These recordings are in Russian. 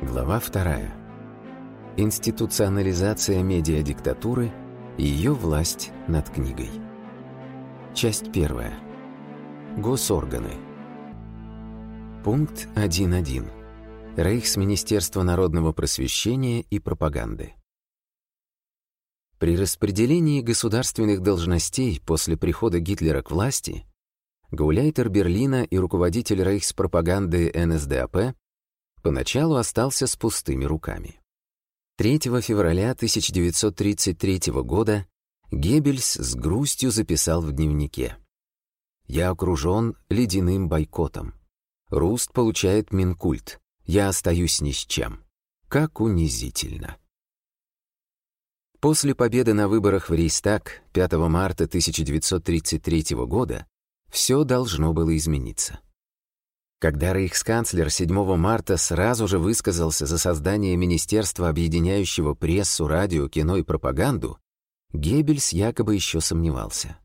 Глава 2. Институционализация медиадиктатуры и ее власть над книгой. Часть 1. Госорганы. Пункт 1.1. Рейхсминистерство народного просвещения и пропаганды. При распределении государственных должностей после прихода Гитлера к власти гауляйтер Берлина и руководитель рейхспропаганды НСДАП поначалу остался с пустыми руками. 3 февраля 1933 года Геббельс с грустью записал в дневнике. «Я окружен ледяным бойкотом. Руст получает Минкульт. Я остаюсь ни с чем. Как унизительно». После победы на выборах в Рейстаг 5 марта 1933 года все должно было измениться. Когда рейхсканцлер 7 марта сразу же высказался за создание Министерства, объединяющего прессу, радио, кино и пропаганду, Геббельс якобы еще сомневался.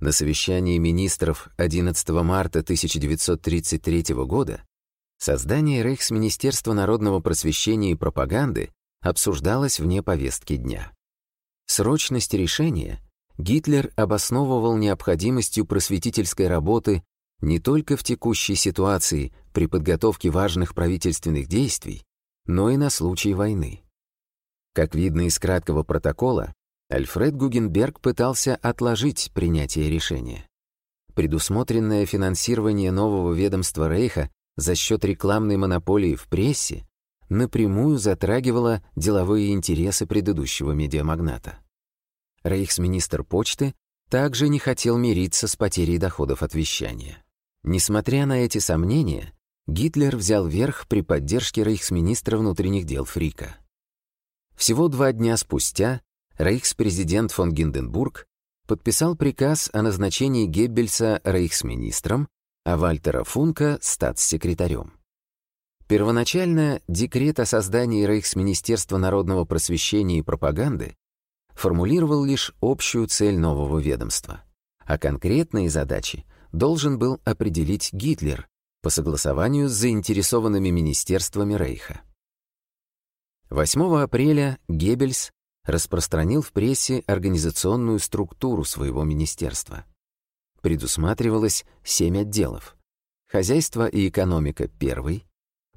На совещании министров 11 марта 1933 года создание Рейхсминистерства народного просвещения и пропаганды обсуждалось вне повестки дня. Срочность решения Гитлер обосновывал необходимостью просветительской работы не только в текущей ситуации при подготовке важных правительственных действий, но и на случай войны. Как видно из краткого протокола, Альфред Гугенберг пытался отложить принятие решения. Предусмотренное финансирование нового ведомства Рейха за счет рекламной монополии в прессе напрямую затрагивало деловые интересы предыдущего медиамагната. Рейхсминистр почты также не хотел мириться с потерей доходов от вещания. Несмотря на эти сомнения, Гитлер взял верх при поддержке рейхсминистра внутренних дел Фрика. Всего два дня спустя рейхспрезидент фон Гинденбург подписал приказ о назначении Геббельса рейхсминистром, а Вальтера Функа — статс-секретарем. Первоначально декрет о создании Рейхсминистерства народного просвещения и пропаганды формулировал лишь общую цель нового ведомства, а конкретные задачи должен был определить Гитлер по согласованию с заинтересованными министерствами Рейха. 8 апреля Геббельс распространил в прессе организационную структуру своего министерства. Предусматривалось семь отделов. Хозяйство и экономика — первый,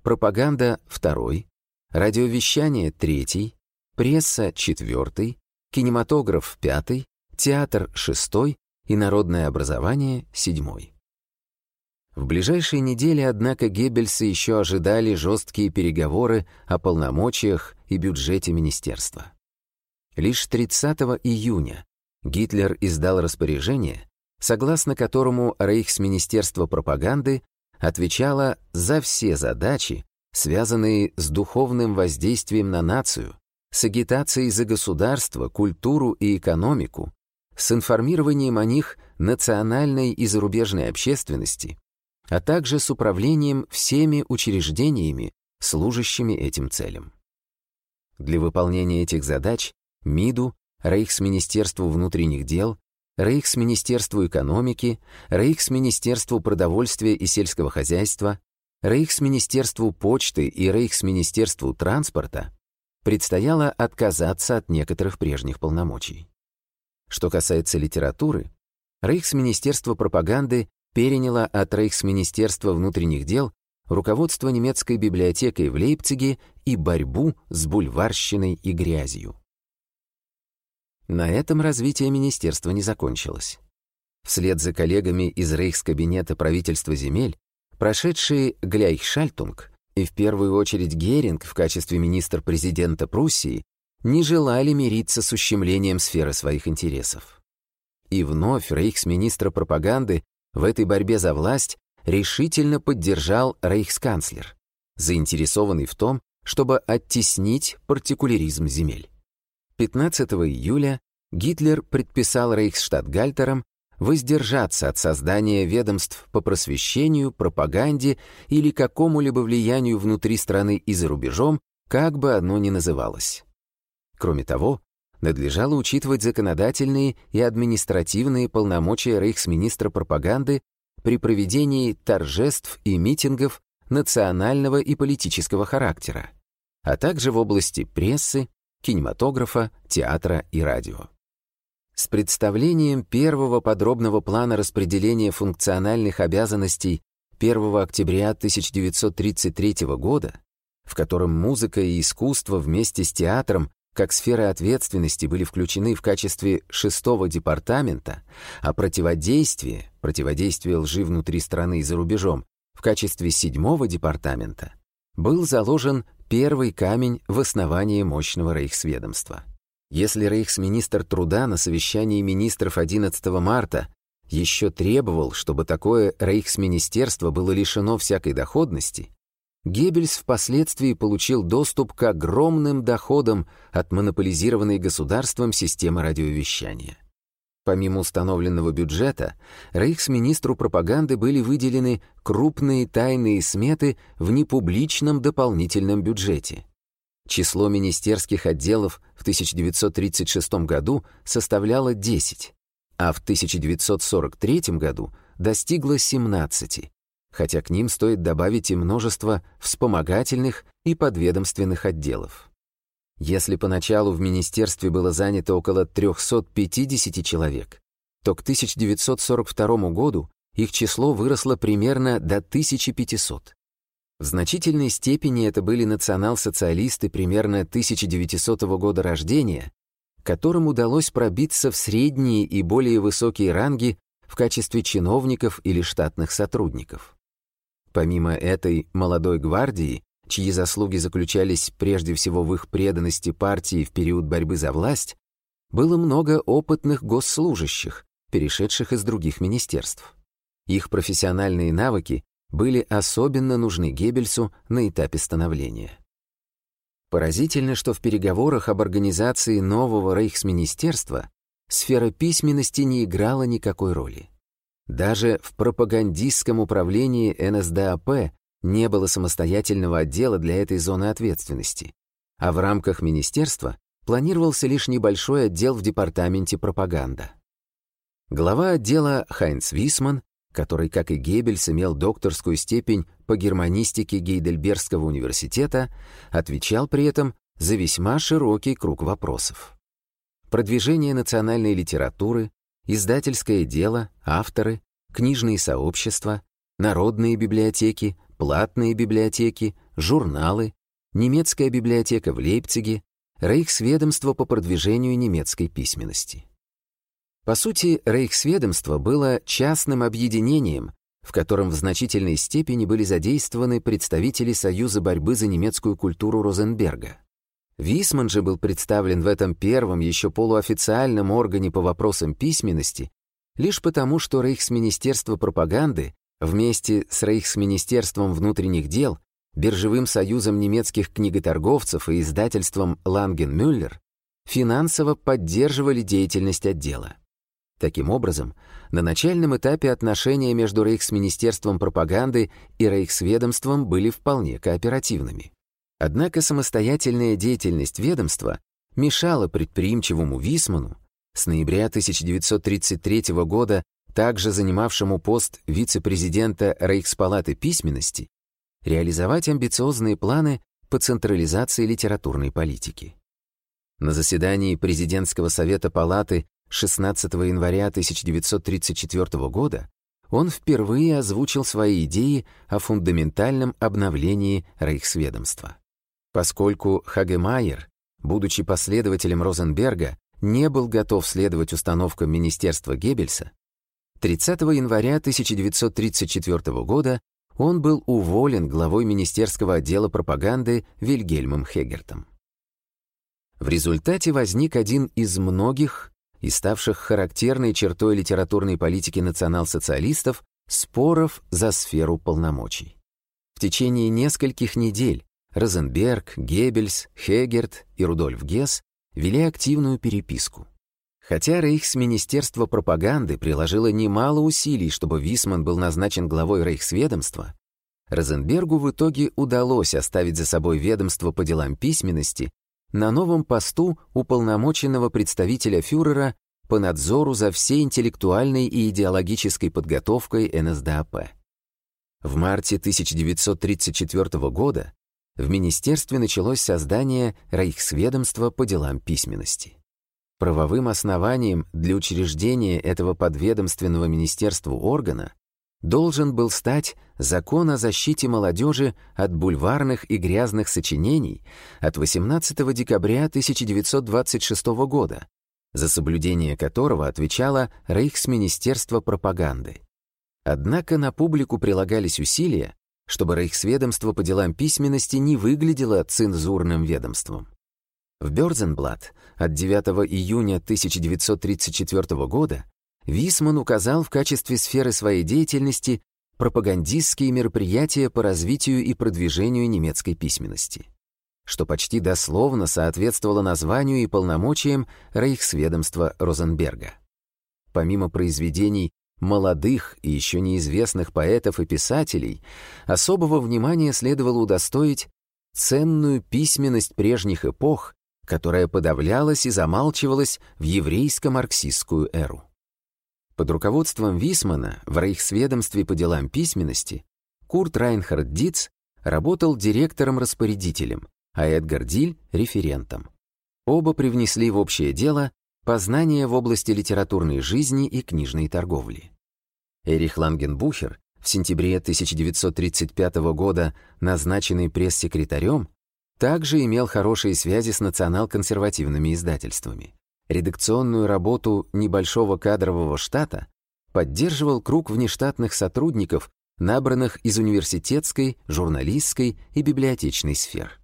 пропаганда — второй, радиовещание — третий, пресса — четвертый, кинематограф — пятый, театр — шестой и народное образование — седьмой. В ближайшие недели, однако, Геббельсы еще ожидали жесткие переговоры о полномочиях и бюджете министерства. Лишь 30 июня Гитлер издал распоряжение, согласно которому Рейхсминистерство пропаганды отвечало за все задачи, связанные с духовным воздействием на нацию, с агитацией за государство, культуру и экономику, с информированием о них национальной и зарубежной общественности, а также с управлением всеми учреждениями, служащими этим целям. Для выполнения этих задач МИДу, Рейхсминистерству внутренних дел, Рейхсминистерству экономики, Рейхсминистерству продовольствия и сельского хозяйства, Рейхсминистерству почты и Рейхсминистерству транспорта предстояло отказаться от некоторых прежних полномочий. Что касается литературы, Рейхсминистерство пропаганды переняло от Рейхсминистерства внутренних дел руководство немецкой библиотекой в Лейпциге и борьбу с бульварщиной и грязью. На этом развитие министерства не закончилось. Вслед за коллегами из рейхскабинета правительства земель, прошедшие Гляйхшальтунг и в первую очередь Геринг в качестве министр-президента Пруссии не желали мириться с ущемлением сферы своих интересов. И вновь рейхсминистра пропаганды в этой борьбе за власть решительно поддержал рейхсканцлер, заинтересованный в том, чтобы оттеснить партикуляризм земель. 15 июля Гитлер предписал рейхсштадтгальтерам воздержаться от создания ведомств по просвещению, пропаганде или какому-либо влиянию внутри страны и за рубежом, как бы оно ни называлось. Кроме того, надлежало учитывать законодательные и административные полномочия рейхсминистра пропаганды при проведении торжеств и митингов национального и политического характера, а также в области прессы, кинематографа, театра и радио. С представлением первого подробного плана распределения функциональных обязанностей 1 октября 1933 года, в котором музыка и искусство вместе с театром как сферы ответственности были включены в качестве шестого департамента, а противодействие, противодействие лжи внутри страны и за рубежом, в качестве седьмого департамента, был заложен первый камень в основании мощного рейхсведомства. Если рейхсминистр труда на совещании министров 11 марта еще требовал, чтобы такое рейхсминистерство было лишено всякой доходности, Геббельс впоследствии получил доступ к огромным доходам от монополизированной государством системы радиовещания. Помимо установленного бюджета, рейхсминистру пропаганды были выделены крупные тайные сметы в непубличном дополнительном бюджете. Число министерских отделов в 1936 году составляло 10, а в 1943 году достигло 17, хотя к ним стоит добавить и множество вспомогательных и подведомственных отделов. Если поначалу в министерстве было занято около 350 человек, то к 1942 году их число выросло примерно до 1500. В значительной степени это были национал-социалисты примерно 1900 года рождения, которым удалось пробиться в средние и более высокие ранги в качестве чиновников или штатных сотрудников. Помимо этой молодой гвардии, чьи заслуги заключались прежде всего в их преданности партии в период борьбы за власть, было много опытных госслужащих, перешедших из других министерств. Их профессиональные навыки были особенно нужны Геббельсу на этапе становления. Поразительно, что в переговорах об организации нового рейхсминистерства сфера письменности не играла никакой роли. Даже в пропагандистском управлении НСДАП не было самостоятельного отдела для этой зоны ответственности, а в рамках министерства планировался лишь небольшой отдел в департаменте пропаганда. Глава отдела Хайнц Висман, который, как и Геббельс, имел докторскую степень по германистике Гейдельбергского университета, отвечал при этом за весьма широкий круг вопросов. Продвижение национальной литературы, издательское дело, авторы, книжные сообщества, народные библиотеки, платные библиотеки, журналы, немецкая библиотека в Лейпциге, Рейхсведомство по продвижению немецкой письменности. По сути, Рейхсведомство было частным объединением, в котором в значительной степени были задействованы представители Союза борьбы за немецкую культуру Розенберга. Висман же был представлен в этом первом, еще полуофициальном органе по вопросам письменности лишь потому, что Рейхсминистерство пропаганды вместе с Рейхсминистерством внутренних дел, Биржевым союзом немецких книготорговцев и издательством Ланген-Мюллер финансово поддерживали деятельность отдела. Таким образом, на начальном этапе отношения между Рейхсминистерством пропаганды и Рейхсведомством были вполне кооперативными. Однако самостоятельная деятельность ведомства мешала предприимчивому Висману, с ноября 1933 года также занимавшему пост вице-президента Рейхспалаты письменности, реализовать амбициозные планы по централизации литературной политики. На заседании президентского совета палаты 16 января 1934 года он впервые озвучил свои идеи о фундаментальном обновлении рейхсведомства. Поскольку Хагемайер, будучи последователем Розенберга, не был готов следовать установкам Министерства Геббельса, 30 января 1934 года он был уволен главой Министерского отдела пропаганды Вильгельмом Хегертом. В результате возник один из многих и ставших характерной чертой литературной политики национал-социалистов споров за сферу полномочий. В течение нескольких недель Розенберг, Геббельс, Хегерт и Рудольф Гесс вели активную переписку. Хотя Рейхсминистерство пропаганды приложило немало усилий, чтобы Висман был назначен главой Рейхсведомства, Розенбергу в итоге удалось оставить за собой ведомство по делам письменности на новом посту уполномоченного представителя фюрера по надзору за всей интеллектуальной и идеологической подготовкой НСДАП. В марте 1934 года в министерстве началось создание Рейхсведомства по делам письменности. Правовым основанием для учреждения этого подведомственного министерству органа должен был стать закон о защите молодежи от бульварных и грязных сочинений от 18 декабря 1926 года, за соблюдение которого отвечало Рейхсминистерство пропаганды. Однако на публику прилагались усилия, чтобы Рейхсведомство по делам письменности не выглядело цензурным ведомством. В Бёрзенблат от 9 июня 1934 года Висман указал в качестве сферы своей деятельности пропагандистские мероприятия по развитию и продвижению немецкой письменности, что почти дословно соответствовало названию и полномочиям Рейхсведомства Розенберга. Помимо произведений молодых и еще неизвестных поэтов и писателей, особого внимания следовало удостоить ценную письменность прежних эпох, которая подавлялась и замалчивалась в еврейско-марксистскую эру. Под руководством Висмана в Рейхсведомстве по делам письменности Курт Райнхард Диц работал директором-распорядителем, а Эдгар Диль — референтом. Оба привнесли в общее дело познания в области литературной жизни и книжной торговли. Эрих Лангенбухер, в сентябре 1935 года назначенный пресс-секретарем, также имел хорошие связи с национал-консервативными издательствами редакционную работу небольшого кадрового штата поддерживал круг внештатных сотрудников, набранных из университетской, журналистской и библиотечной сфер.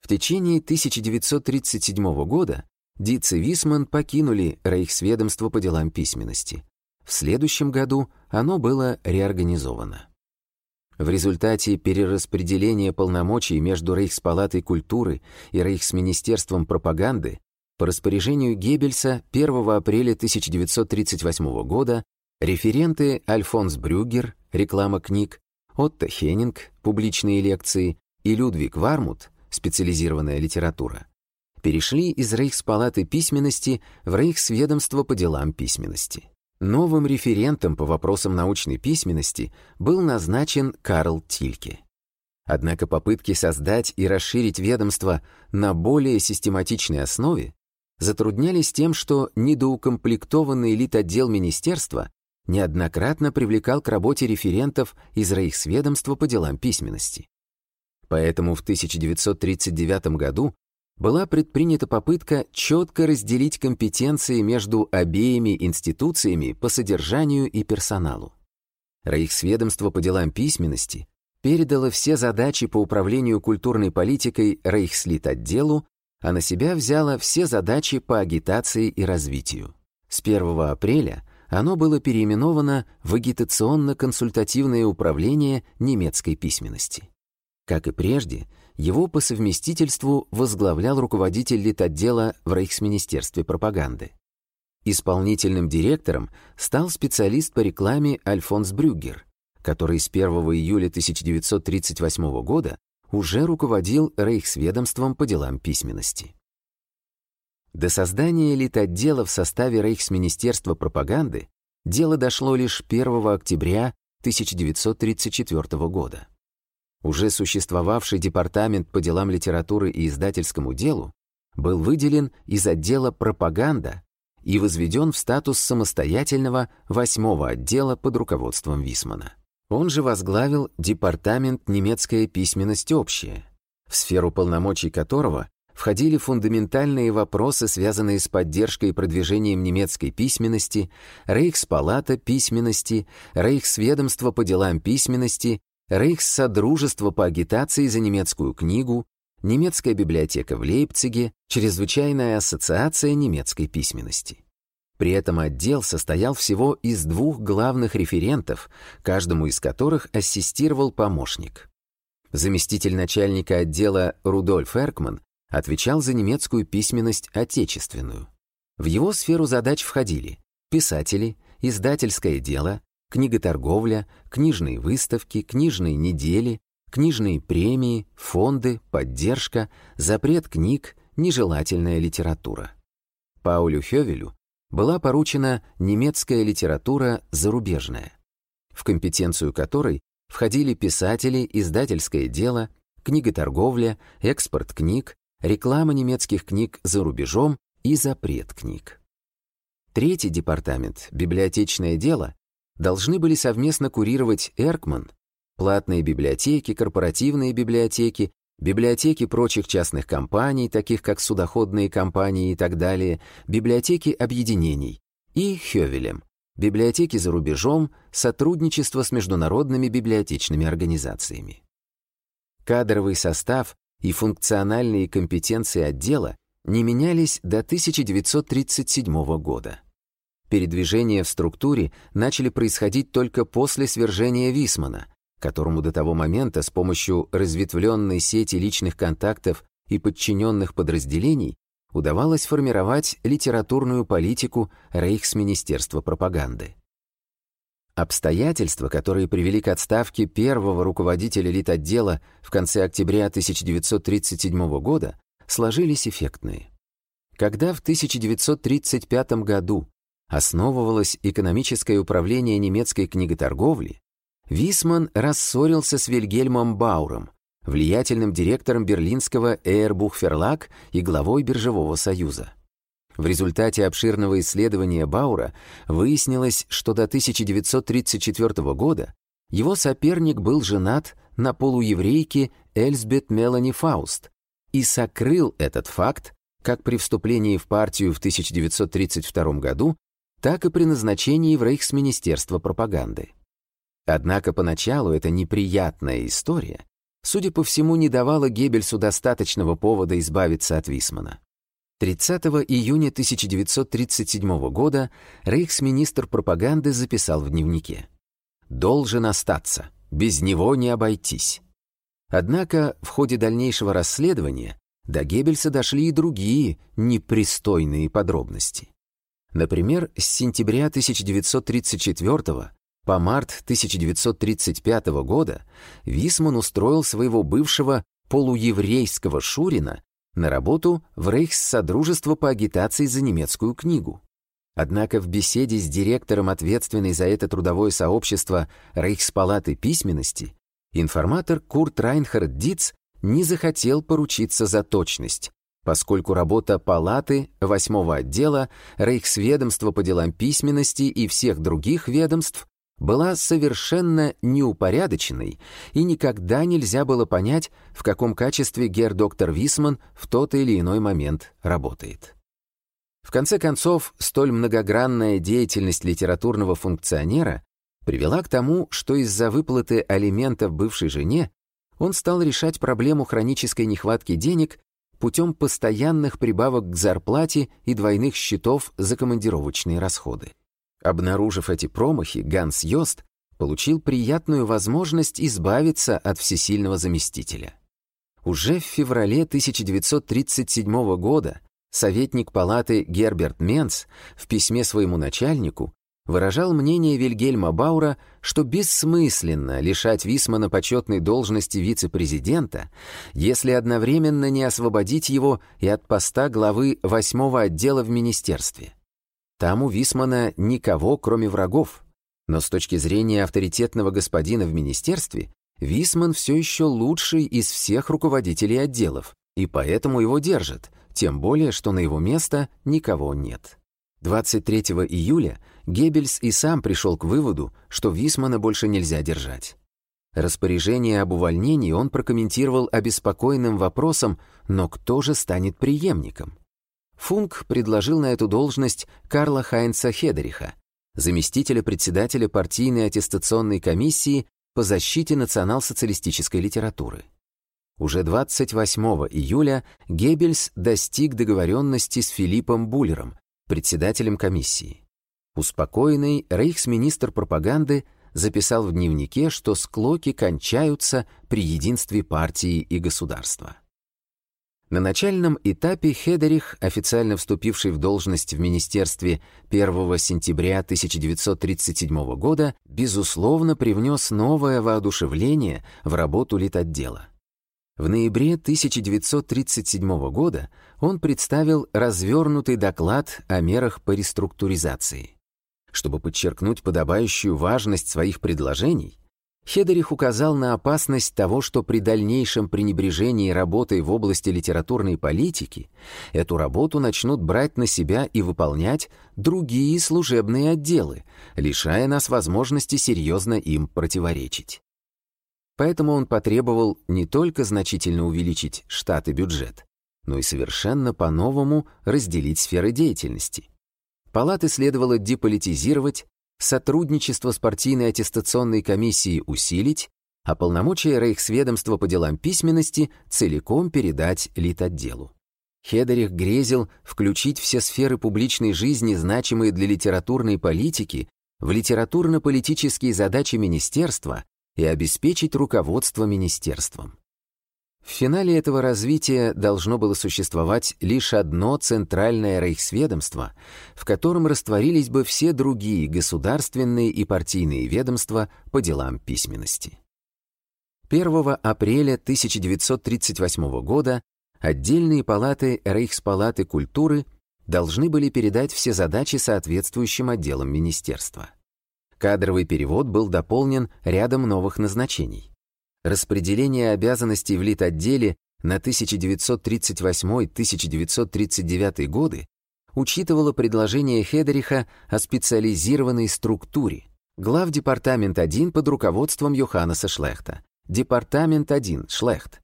В течение 1937 года Диц и Висман покинули Рейхсведомство по делам письменности. В следующем году оно было реорганизовано. В результате перераспределения полномочий между Рейхспалатой культуры и Рейхсминистерством пропаганды по распоряжению Геббельса 1 апреля 1938 года референты Альфонс Брюгер, реклама книг, Отто Хеннинг, публичные лекции и Людвиг Вармут, специализированная литература, перешли из Рейхспалаты письменности в Рейхсведомство по делам письменности. Новым референтом по вопросам научной письменности был назначен Карл Тильке. Однако попытки создать и расширить ведомство на более систематичной основе затруднялись тем, что недоукомплектованный элит-отдел министерства неоднократно привлекал к работе референтов из Рейхсведомства по делам письменности. Поэтому в 1939 году была предпринята попытка четко разделить компетенции между обеими институциями по содержанию и персоналу. Рейхсведомство по делам письменности передало все задачи по управлению культурной политикой Рейхслит-отделу а на себя взяло все задачи по агитации и развитию. С 1 апреля оно было переименовано в Агитационно-консультативное управление немецкой письменности. Как и прежде, его по совместительству возглавлял руководитель литотдела в Рейхсминистерстве пропаганды. Исполнительным директором стал специалист по рекламе Альфонс Брюгер, который с 1 июля 1938 года уже руководил Рейхсведомством по делам письменности. До создания элит-отдела в составе Рейхсминистерства пропаганды дело дошло лишь 1 октября 1934 года. Уже существовавший департамент по делам литературы и издательскому делу был выделен из отдела «Пропаганда» и возведен в статус самостоятельного восьмого отдела под руководством Висмана. Он же возглавил департамент «Немецкая письменность общая», в сферу полномочий которого входили фундаментальные вопросы, связанные с поддержкой и продвижением немецкой письменности, Рейхспалата письменности, Рейхсведомство по делам письменности, Рейхссодружество по агитации за немецкую книгу, Немецкая библиотека в Лейпциге, Чрезвычайная ассоциация немецкой письменности. При этом отдел состоял всего из двух главных референтов, каждому из которых ассистировал помощник. Заместитель начальника отдела Рудольф Эркман отвечал за немецкую письменность отечественную. В его сферу задач входили писатели, издательское дело, книготорговля, книжные выставки, книжные недели, книжные премии, фонды, поддержка, запрет книг, нежелательная литература. Паулю Хёвелю была поручена немецкая литература зарубежная, в компетенцию которой входили писатели, издательское дело, книготорговля, экспорт книг, реклама немецких книг за рубежом и запрет книг. Третий департамент, библиотечное дело, должны были совместно курировать Эркман, платные библиотеки, корпоративные библиотеки, библиотеки прочих частных компаний, таких как судоходные компании и так далее, библиотеки объединений, и Хёвелем, библиотеки за рубежом, сотрудничество с международными библиотечными организациями. Кадровый состав и функциональные компетенции отдела не менялись до 1937 года. Передвижения в структуре начали происходить только после свержения Висмана, которому до того момента с помощью разветвленной сети личных контактов и подчиненных подразделений удавалось формировать литературную политику Рейхсминистерства пропаганды. Обстоятельства, которые привели к отставке первого руководителя литотдела в конце октября 1937 года, сложились эффектные. Когда в 1935 году основывалось экономическое управление немецкой книготорговли, Висман рассорился с Вильгельмом Бауром, влиятельным директором берлинского Эйрбухферлаг и главой Биржевого союза. В результате обширного исследования Баура выяснилось, что до 1934 года его соперник был женат на полуеврейке Эльсбет Мелани Фауст и сокрыл этот факт как при вступлении в партию в 1932 году, так и при назначении в Рейхсминистерство пропаганды. Однако поначалу эта неприятная история судя по всему, не давало Геббельсу достаточного повода избавиться от Висмана. 30 июня 1937 года рейхсминистр пропаганды записал в дневнике «Должен остаться, без него не обойтись». Однако в ходе дальнейшего расследования до Геббельса дошли и другие непристойные подробности. Например, с сентября 1934 по март 1935 года Висман устроил своего бывшего полуеврейского Шурина на работу в Рейхссодружество по агитации за немецкую книгу. Однако в беседе с директором, ответственной за это трудовое сообщество Рейхспалаты письменности, информатор Курт Райнхард Диц не захотел поручиться за точность, поскольку работа палаты, восьмого отдела, Рейхсведомства по делам письменности и всех других ведомств была совершенно неупорядоченной, и никогда нельзя было понять, в каком качестве гер-доктор Висман в тот или иной момент работает. В конце концов, столь многогранная деятельность литературного функционера привела к тому, что из-за выплаты алиментов бывшей жене он стал решать проблему хронической нехватки денег путем постоянных прибавок к зарплате и двойных счетов за командировочные расходы. Обнаружив эти промахи, Ганс Йост получил приятную возможность избавиться от всесильного заместителя. Уже в феврале 1937 года советник палаты Герберт Менц в письме своему начальнику выражал мнение Вильгельма Баура, что бессмысленно лишать Висмана почетной должности вице-президента, если одновременно не освободить его и от поста главы восьмого отдела в министерстве. Там у Висмана никого, кроме врагов. Но с точки зрения авторитетного господина в министерстве, Висман все еще лучший из всех руководителей отделов, и поэтому его держат, тем более, что на его место никого нет. 23 июля Геббельс и сам пришел к выводу, что Висмана больше нельзя держать. Распоряжение об увольнении он прокомментировал обеспокоенным вопросом «но кто же станет преемником?» Функ предложил на эту должность Карла Хайнца Хедериха, заместителя председателя партийной аттестационной комиссии по защите национал-социалистической литературы. Уже 28 июля Геббельс достиг договоренности с Филиппом Буллером, председателем комиссии. Успокоенный рейхсминистр пропаганды записал в дневнике, что склоки кончаются при единстве партии и государства. На начальном этапе Хедерих, официально вступивший в должность в министерстве 1 сентября 1937 года, безусловно привнес новое воодушевление в работу литотдела. В ноябре 1937 года он представил развернутый доклад о мерах по реструктуризации. Чтобы подчеркнуть подобающую важность своих предложений, Хедерих указал на опасность того, что при дальнейшем пренебрежении работой в области литературной политики эту работу начнут брать на себя и выполнять другие служебные отделы, лишая нас возможности серьезно им противоречить. Поэтому он потребовал не только значительно увеличить штат и бюджет, но и совершенно по-новому разделить сферы деятельности. Палаты следовало деполитизировать, сотрудничество с партийной аттестационной комиссией усилить, а полномочия Рейхсведомства по делам письменности целиком передать Литотделу. Хедерих грезил включить все сферы публичной жизни, значимые для литературной политики, в литературно-политические задачи министерства и обеспечить руководство министерством. В финале этого развития должно было существовать лишь одно центральное рейхсведомство, в котором растворились бы все другие государственные и партийные ведомства по делам письменности. 1 апреля 1938 года отдельные палаты Рейхспалаты культуры должны были передать все задачи соответствующим отделам министерства. Кадровый перевод был дополнен рядом новых назначений. Распределение обязанностей в Литотделе на 1938-1939 годы учитывало предложение Хедериха о специализированной структуре. Главдепартамент 1 под руководством Йоханнеса Шлехта, Департамент 1 Шлехт,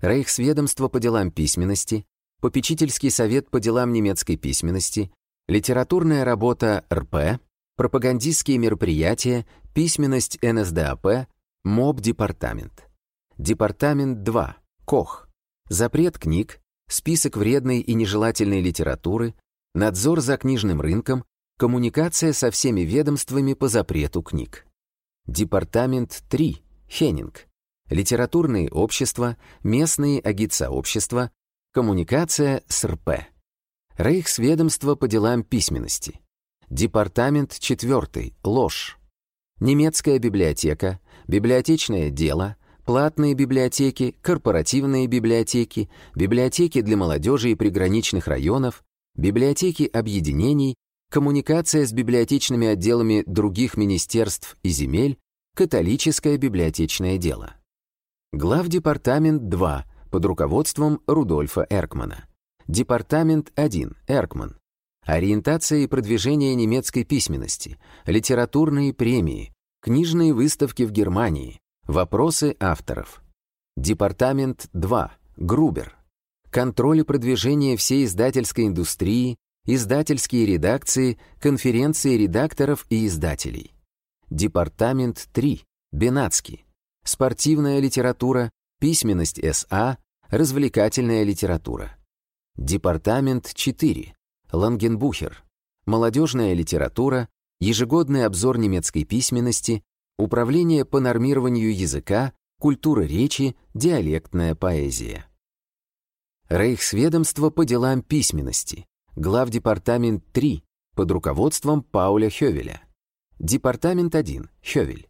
Рейхсведомство по делам письменности, Попечительский совет по делам немецкой письменности, литературная работа РП, пропагандистские мероприятия, письменность НСДАП, МОБ-департамент. Департамент 2. КОХ. Запрет книг, список вредной и нежелательной литературы, надзор за книжным рынком, коммуникация со всеми ведомствами по запрету книг. Департамент 3. Хеннинг. Литературные общества, местные агитсообщества, коммуникация с РП. Рейхсведомство по делам письменности. Департамент 4. Ложь. Немецкая библиотека, библиотечное дело, платные библиотеки, корпоративные библиотеки, библиотеки для молодежи и приграничных районов, библиотеки объединений, коммуникация с библиотечными отделами других министерств и земель, католическое библиотечное дело. Главдепартамент 2 под руководством Рудольфа Эркмана. Департамент 1 Эркман. Ориентация и продвижение немецкой письменности, литературные премии, книжные выставки в Германии, вопросы авторов. Департамент 2. Грубер. Контроль и продвижение всей издательской индустрии, издательские редакции, конференции редакторов и издателей. Департамент 3. Бенацкий. Спортивная литература, письменность СА, развлекательная литература. Департамент 4. Лангенбухер, молодежная литература, ежегодный обзор немецкой письменности, управление по нормированию языка, культура речи, диалектная поэзия. Рейхсведомство по делам письменности, главдепартамент 3 под руководством Пауля Хёвеля. Департамент 1, Хёвель.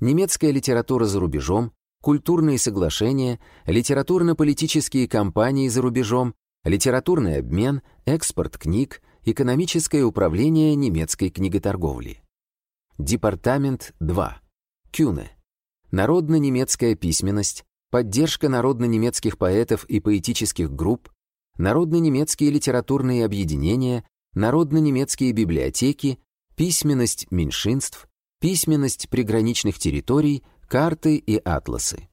Немецкая литература за рубежом, культурные соглашения, литературно-политические кампании за рубежом, литературный обмен, экспорт книг, экономическое управление немецкой книготорговли. Департамент 2. Кюне. Народно-немецкая письменность, поддержка народно-немецких поэтов и поэтических групп, народно-немецкие литературные объединения, народно-немецкие библиотеки, письменность меньшинств, письменность приграничных территорий, карты и атласы.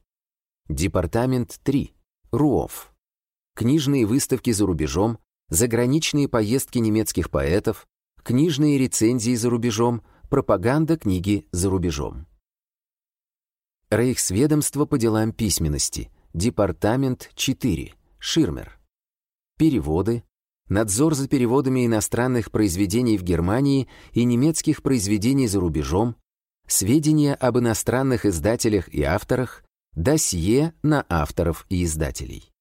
Департамент 3. РУОФ книжные выставки за рубежом, заграничные поездки немецких поэтов, книжные рецензии за рубежом, пропаганда книги за рубежом. Рейхсведомство по делам письменности, Департамент 4, Ширмер. Переводы, надзор за переводами иностранных произведений в Германии и немецких произведений за рубежом, сведения об иностранных издателях и авторах, досье на авторов и издателей.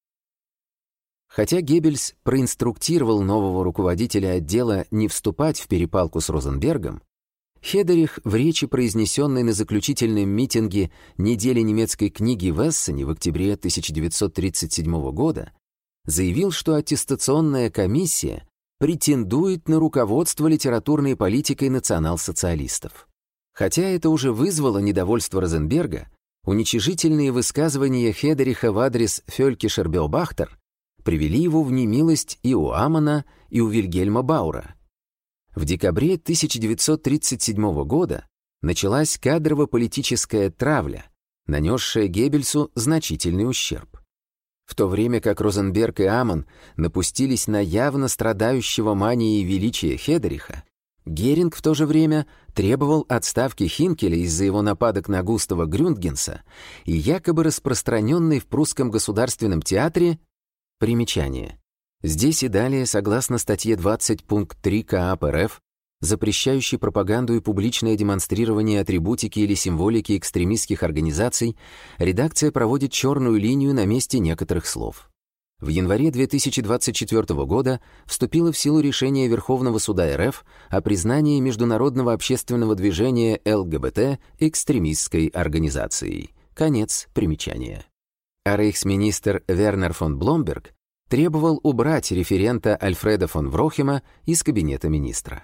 Хотя Геббельс проинструктировал нового руководителя отдела не вступать в перепалку с Розенбергом, Хедерих в речи, произнесенной на заключительном митинге недели немецкой книги в Эссене в октябре 1937 года, заявил, что аттестационная комиссия претендует на руководство литературной политикой национал-социалистов. Хотя это уже вызвало недовольство Розенберга, уничижительные высказывания Хедериха в адрес Фельки Шербеобахтер привели его в немилость и у Амана, и у Вильгельма Баура. В декабре 1937 года началась кадрово-политическая травля, нанесшая Геббельсу значительный ущерб. В то время как Розенберг и Аман напустились на явно страдающего манией величия Хедериха, Геринг в то же время требовал отставки Хинкеля из-за его нападок на Густава Грюндгенса и якобы распространенной в прусском государственном театре примечание. Здесь и далее, согласно статье 20 пункт 3 КАП РФ, запрещающий пропаганду и публичное демонстрирование атрибутики или символики экстремистских организаций, редакция проводит черную линию на месте некоторых слов. В январе 2024 года вступило в силу решение Верховного суда РФ о признании международного общественного движения ЛГБТ экстремистской организацией. Конец примечания. А рейхсминистр Вернер фон Бломберг требовал убрать референта Альфреда фон Врохема из кабинета министра.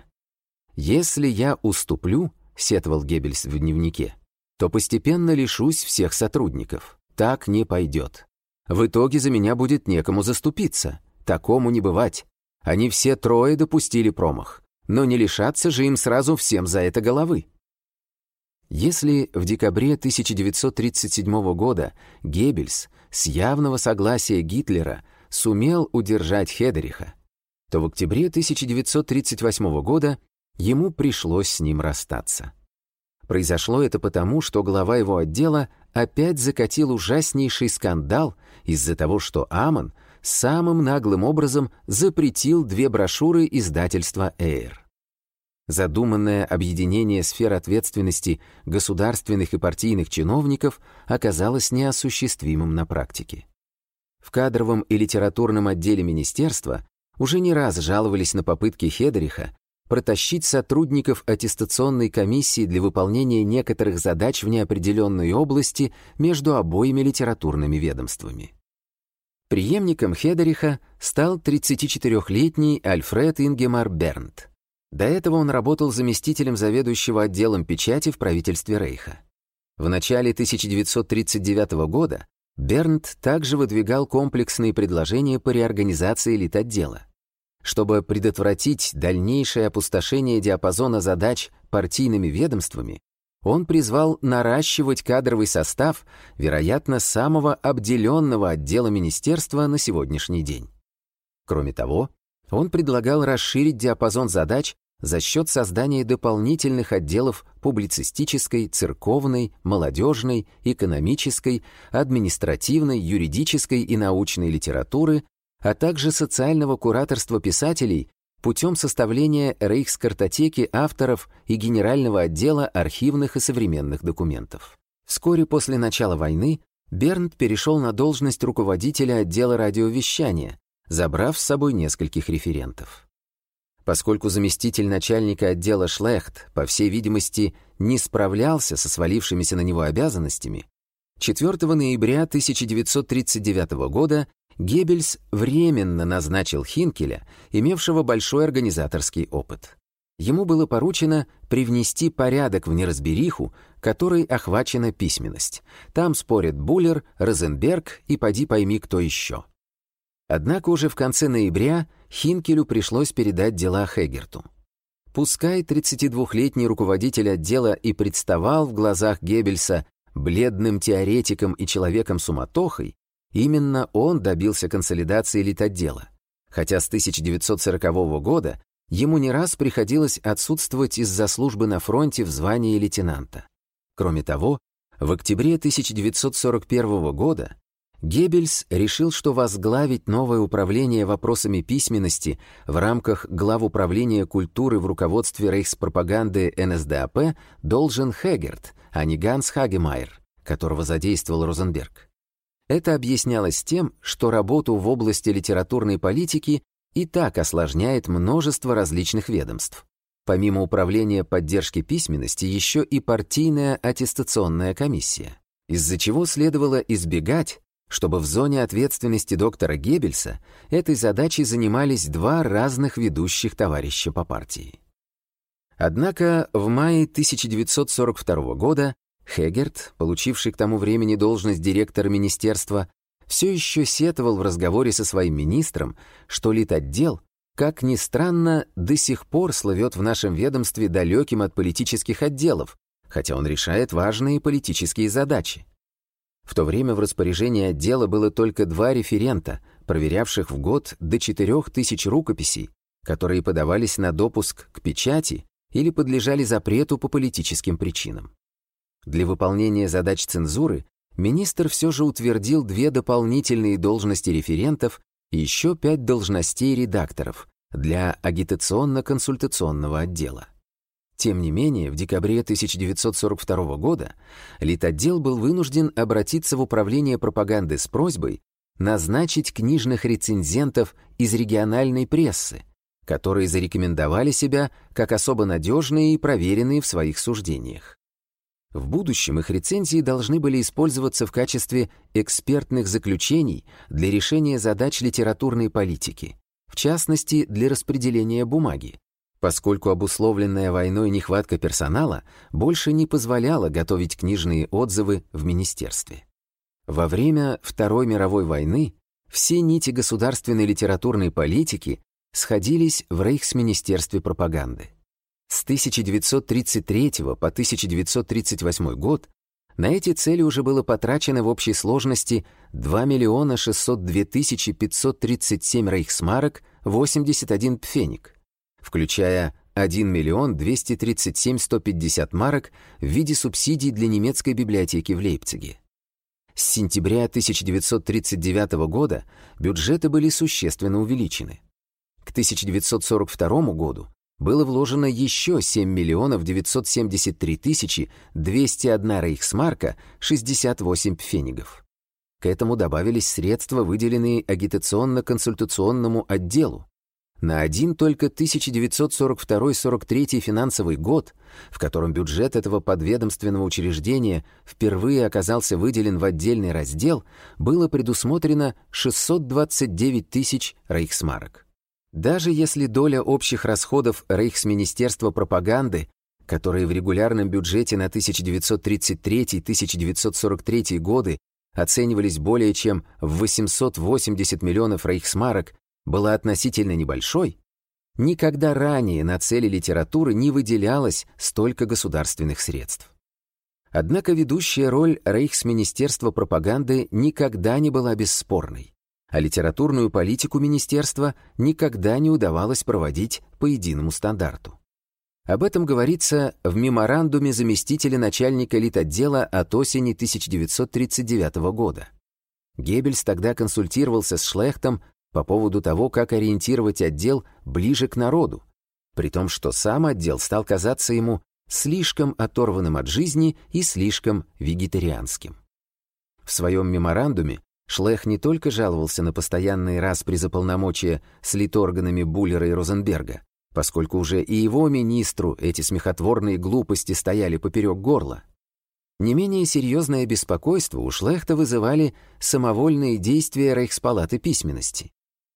«Если я уступлю», — сетовал Геббельс в дневнике, «то постепенно лишусь всех сотрудников. Так не пойдет. В итоге за меня будет некому заступиться. Такому не бывать. Они все трое допустили промах. Но не лишаться же им сразу всем за это головы. Если в декабре 1937 года Геббельс с явного согласия Гитлера сумел удержать Хедериха, то в октябре 1938 года ему пришлось с ним расстаться. Произошло это потому, что глава его отдела опять закатил ужаснейший скандал из-за того, что Амон самым наглым образом запретил две брошюры издательства «Эйр». Задуманное объединение сфер ответственности государственных и партийных чиновников оказалось неосуществимым на практике. В кадровом и литературном отделе министерства уже не раз жаловались на попытки Хедериха протащить сотрудников аттестационной комиссии для выполнения некоторых задач в неопределенной области между обоими литературными ведомствами. Преемником Хедериха стал 34-летний Альфред Ингемар Бернт. До этого он работал заместителем заведующего отделом печати в правительстве Рейха. В начале 1939 года Бернт также выдвигал комплексные предложения по реорганизации литотдела. Чтобы предотвратить дальнейшее опустошение диапазона задач партийными ведомствами, он призвал наращивать кадровый состав, вероятно, самого обделенного отдела министерства на сегодняшний день. Кроме того, он предлагал расширить диапазон задач за счет создания дополнительных отделов публицистической, церковной, молодежной, экономической, административной, юридической и научной литературы а также социального кураторства писателей путем составления рейхскартотеки авторов и Генерального отдела архивных и современных документов. Вскоре после начала войны Бернт перешел на должность руководителя отдела радиовещания, забрав с собой нескольких референтов. Поскольку заместитель начальника отдела Шлехт, по всей видимости, не справлялся со свалившимися на него обязанностями, 4 ноября 1939 года Геббельс временно назначил Хинкеля, имевшего большой организаторский опыт. Ему было поручено привнести порядок в неразбериху, которой охвачена письменность. Там спорят Буллер, Розенберг и поди пойми кто еще. Однако уже в конце ноября Хинкелю пришлось передать дела Хегерту. Пускай 32-летний руководитель отдела и представал в глазах Геббельса бледным теоретиком и человеком-суматохой, Именно он добился консолидации литотдела, хотя с 1940 года ему не раз приходилось отсутствовать из-за службы на фронте в звании лейтенанта. Кроме того, в октябре 1941 года Геббельс решил, что возглавить новое управление вопросами письменности в рамках главуправления культуры в руководстве рейхспропаганды НСДАП должен Хегерт, а не Ганс Хагемайер, которого задействовал Розенберг. Это объяснялось тем, что работу в области литературной политики и так осложняет множество различных ведомств. Помимо управления поддержки письменности, еще и партийная аттестационная комиссия, из-за чего следовало избегать, чтобы в зоне ответственности доктора Геббельса этой задачей занимались два разных ведущих товарища по партии. Однако в мае 1942 года Хегерт, получивший к тому времени должность директора министерства, все еще сетовал в разговоре со своим министром, что литотдел, как ни странно, до сих пор слывет в нашем ведомстве далеким от политических отделов, хотя он решает важные политические задачи. В то время в распоряжении отдела было только два референта, проверявших в год до 4000 рукописей, которые подавались на допуск к печати или подлежали запрету по политическим причинам. Для выполнения задач цензуры министр все же утвердил две дополнительные должности референтов и еще пять должностей редакторов для агитационно-консультационного отдела. Тем не менее, в декабре 1942 года Литотдел был вынужден обратиться в управление пропаганды с просьбой назначить книжных рецензентов из региональной прессы, которые зарекомендовали себя как особо надежные и проверенные в своих суждениях. В будущем их рецензии должны были использоваться в качестве экспертных заключений для решения задач литературной политики, в частности, для распределения бумаги, поскольку обусловленная войной нехватка персонала больше не позволяла готовить книжные отзывы в министерстве. Во время Второй мировой войны все нити государственной литературной политики сходились в Рейхсминистерстве пропаганды. С 1933 по 1938 год на эти цели уже было потрачено в общей сложности 2 миллиона 602 тысячи 537 рейхсмарок 81 пфеник, включая 1 миллион 237 150 марок в виде субсидий для немецкой библиотеки в Лейпциге. С сентября 1939 года бюджеты были существенно увеличены. К 1942 году было вложено еще 7 миллионов 973 тысячи 201 рейхсмарка 68 пфенигов. К этому добавились средства, выделенные агитационно-консультационному отделу. На один только 1942-43 финансовый год, в котором бюджет этого подведомственного учреждения впервые оказался выделен в отдельный раздел, было предусмотрено 629 тысяч рейхсмарок. Даже если доля общих расходов Рейхсминистерства пропаганды, которые в регулярном бюджете на 1933-1943 годы оценивались более чем в 880 миллионов рейхсмарок, была относительно небольшой, никогда ранее на цели литературы не выделялось столько государственных средств. Однако ведущая роль Рейхсминистерства пропаганды никогда не была бесспорной а литературную политику министерства никогда не удавалось проводить по единому стандарту. Об этом говорится в меморандуме заместителя начальника литотдела от осени 1939 года. Геббельс тогда консультировался с Шлехтом по поводу того, как ориентировать отдел ближе к народу, при том, что сам отдел стал казаться ему слишком оторванным от жизни и слишком вегетарианским. В своем меморандуме Шлех не только жаловался на постоянные распри за полномочия с литорганами Буллера и Розенберга, поскольку уже и его министру эти смехотворные глупости стояли поперек горла. Не менее серьезное беспокойство у Шлехта вызывали самовольные действия Рейхспалаты письменности.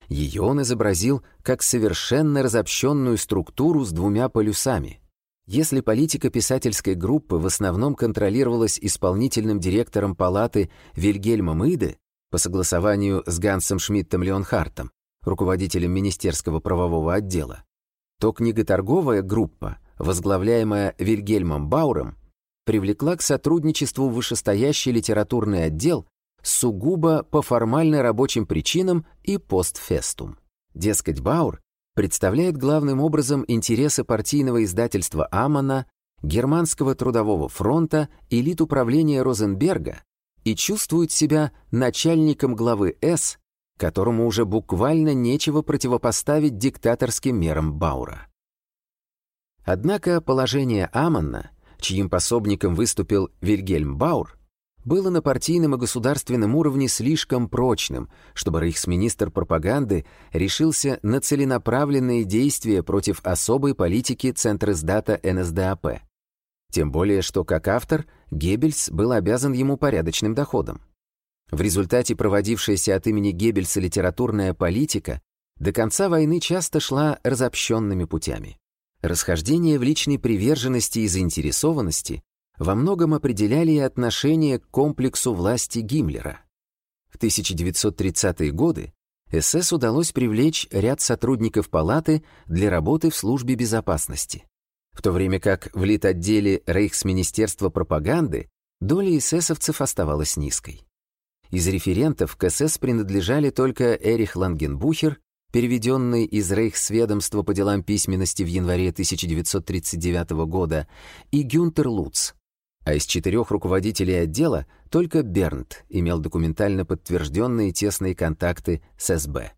Ее он изобразил как совершенно разобщенную структуру с двумя полюсами. Если политика писательской группы в основном контролировалась исполнительным директором палаты Вильгельмом Иде, по согласованию с Гансом Шмидтом Леонхартом, руководителем Министерского правового отдела, то книготорговая группа, возглавляемая Вильгельмом Бауром, привлекла к сотрудничеству вышестоящий литературный отдел сугубо по формально рабочим причинам и постфестум. Дескать, Баур представляет главным образом интересы партийного издательства Амана, Германского трудового фронта и управления Розенберга и чувствует себя начальником главы С, которому уже буквально нечего противопоставить диктаторским мерам Баура. Однако положение Аманна, чьим пособником выступил Вильгельм Баур, было на партийном и государственном уровне слишком прочным, чтобы рейхсминистр пропаганды решился на целенаправленные действия против особой политики Центриздата НСДАП. Тем более, что как автор Геббельс был обязан ему порядочным доходом. В результате проводившаяся от имени Геббельса литературная политика до конца войны часто шла разобщенными путями. Расхождение в личной приверженности и заинтересованности во многом определяли и отношение к комплексу власти Гиммлера. В 1930-е годы СС удалось привлечь ряд сотрудников палаты для работы в службе безопасности, в то время как в литотделе Рейхсминистерства пропаганды доля эсэсовцев оставалась низкой. Из референтов к СС принадлежали только Эрих Лангенбухер, переведенный из Рейхсведомства по делам письменности в январе 1939 года, и Гюнтер Луц, а из четырех руководителей отдела только Бернт имел документально подтвержденные тесные контакты с СБ.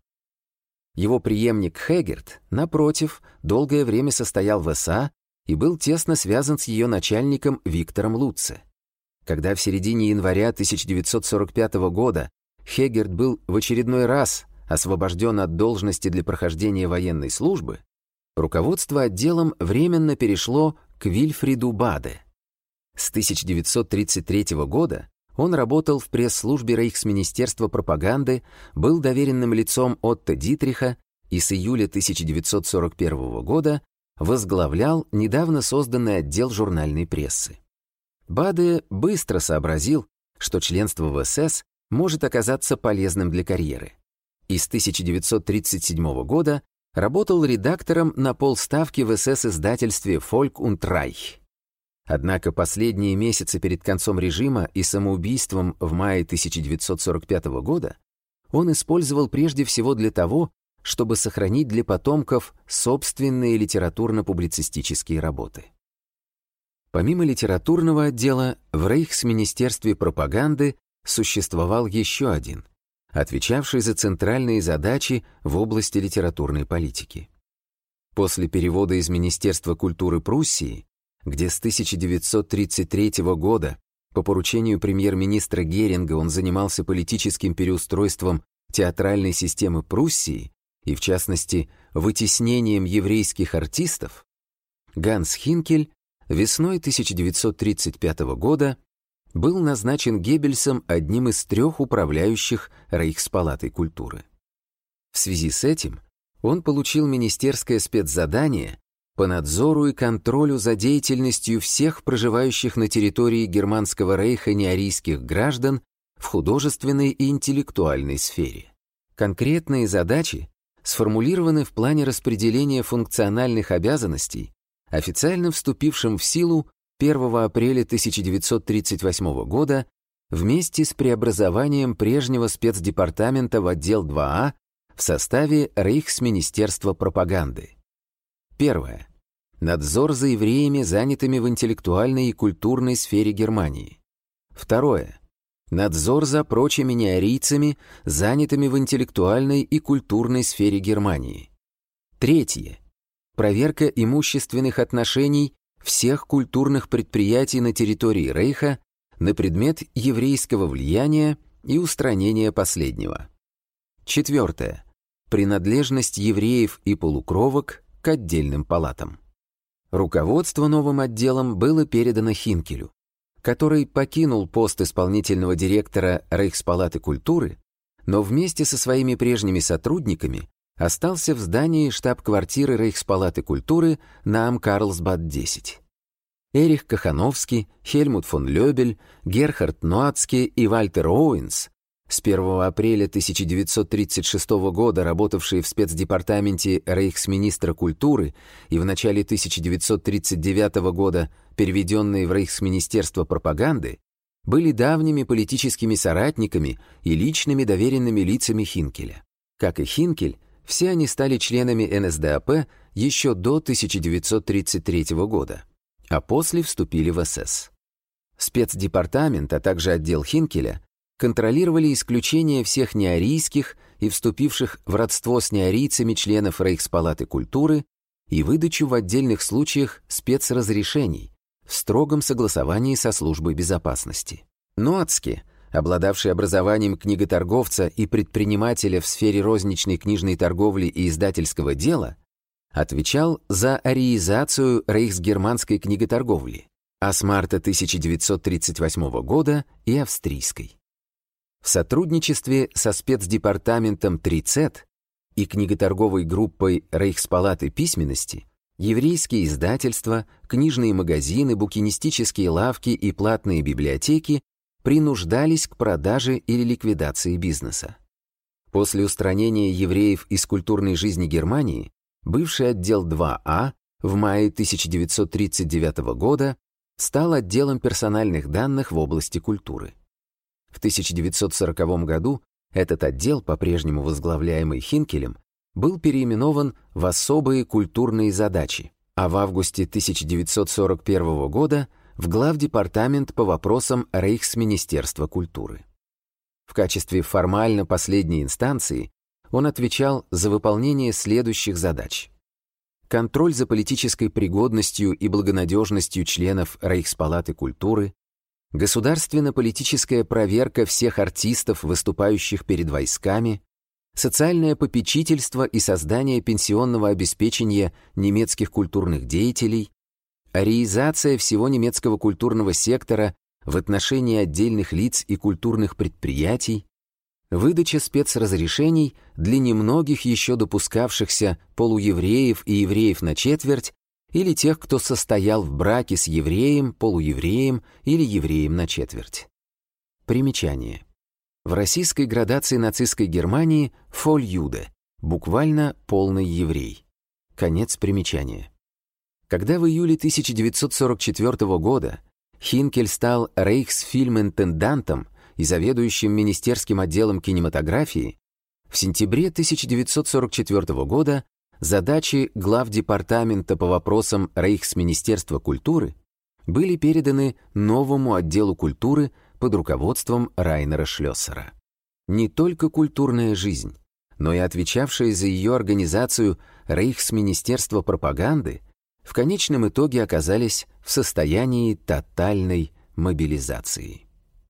Его преемник Хегерт, напротив, долгое время состоял в СА и был тесно связан с ее начальником Виктором Луце. Когда в середине января 1945 года Хегерт был в очередной раз освобожден от должности для прохождения военной службы, руководство отделом временно перешло к Вильфриду Баде – с 1933 года он работал в пресс-службе Рейхсминистерства пропаганды, был доверенным лицом Отто Дитриха и с июля 1941 года возглавлял недавно созданный отдел журнальной прессы. Баде быстро сообразил, что членство в СС может оказаться полезным для карьеры. И с 1937 года работал редактором на полставки в СС-издательстве «Фольк und Reich». Однако последние месяцы перед концом режима и самоубийством в мае 1945 года он использовал прежде всего для того, чтобы сохранить для потомков собственные литературно-публицистические работы. Помимо литературного отдела, в Рейхсминистерстве пропаганды существовал еще один, отвечавший за центральные задачи в области литературной политики. После перевода из Министерства культуры Пруссии где с 1933 года по поручению премьер-министра Геринга он занимался политическим переустройством театральной системы Пруссии и, в частности, вытеснением еврейских артистов, Ганс Хинкель весной 1935 года был назначен Геббельсом одним из трех управляющих Рейхспалатой культуры. В связи с этим он получил министерское спецзадание по надзору и контролю за деятельностью всех проживающих на территории Германского рейха неарийских граждан в художественной и интеллектуальной сфере. Конкретные задачи сформулированы в плане распределения функциональных обязанностей, официально вступившем в силу 1 апреля 1938 года вместе с преобразованием прежнего спецдепартамента в отдел 2А в составе Рейхсминистерства пропаганды. Первое. Надзор за евреями, занятыми в интеллектуальной и культурной сфере Германии. Второе. Надзор за прочими неарийцами, занятыми в интеллектуальной и культурной сфере Германии. Третье. Проверка имущественных отношений всех культурных предприятий на территории Рейха на предмет еврейского влияния и устранения последнего. Четвертое. Принадлежность евреев и полукровок к отдельным палатам. Руководство новым отделом было передано Хинкелю, который покинул пост исполнительного директора Рейхспалаты культуры, но вместе со своими прежними сотрудниками остался в здании штаб-квартиры Рейхспалаты культуры на Ам-Карлсбад-10. Эрих Кахановский, Хельмут фон Лёбель, Герхард Ноацки и Вальтер Оуэнс с 1 апреля 1936 года работавшие в спецдепартаменте рейхсминистра культуры и в начале 1939 года переведенные в Рейхсминистерство пропаганды, были давними политическими соратниками и личными доверенными лицами Хинкеля. Как и Хинкель, все они стали членами НСДАП еще до 1933 года, а после вступили в СС. Спецдепартамент, а также отдел Хинкеля контролировали исключение всех неарийских и вступивших в родство с неарийцами членов Рейхспалаты культуры и выдачу в отдельных случаях спецразрешений в строгом согласовании со службой безопасности. Ноацки, обладавший образованием книготорговца и предпринимателя в сфере розничной книжной торговли и издательского дела, отвечал за ариизацию рейхсгерманской книготорговли, а с марта 1938 года и австрийской. В сотрудничестве со спецдепартаментом 3 и книготорговой группой Рейхспалаты письменности Еврейские издательства, книжные магазины, букинистические лавки и платные библиотеки принуждались к продаже или ликвидации бизнеса. После устранения евреев из культурной жизни Германии, бывший отдел 2А в мае 1939 года стал отделом персональных данных в области культуры. В 1940 году этот отдел, по-прежнему возглавляемый Хинкелем, был переименован в особые культурные задачи, а в августе 1941 года в главдепартамент по вопросам Рейхсминистерства культуры. В качестве формально последней инстанции он отвечал за выполнение следующих задач. Контроль за политической пригодностью и благонадежностью членов Рейхспалаты культуры, государственно-политическая проверка всех артистов, выступающих перед войсками, социальное попечительство и создание пенсионного обеспечения немецких культурных деятелей, ариизация всего немецкого культурного сектора в отношении отдельных лиц и культурных предприятий, выдача спецразрешений для немногих еще допускавшихся полуевреев и евреев на четверть или тех, кто состоял в браке с евреем, полуевреем или евреем на четверть. Примечание. В российской градации нацистской Германии «фоль-юде» буквально «полный еврей». Конец примечания. Когда в июле 1944 года Хинкель стал рейхсфильм-интендантом и заведующим министерским отделом кинематографии, в сентябре 1944 года задачи главдепартамента по вопросам Рейхсминистерства культуры были переданы новому отделу культуры под руководством Райнера Шлёссера. Не только культурная жизнь, но и отвечавшее за ее организацию Рейхсминистерство пропаганды в конечном итоге оказались в состоянии тотальной мобилизации.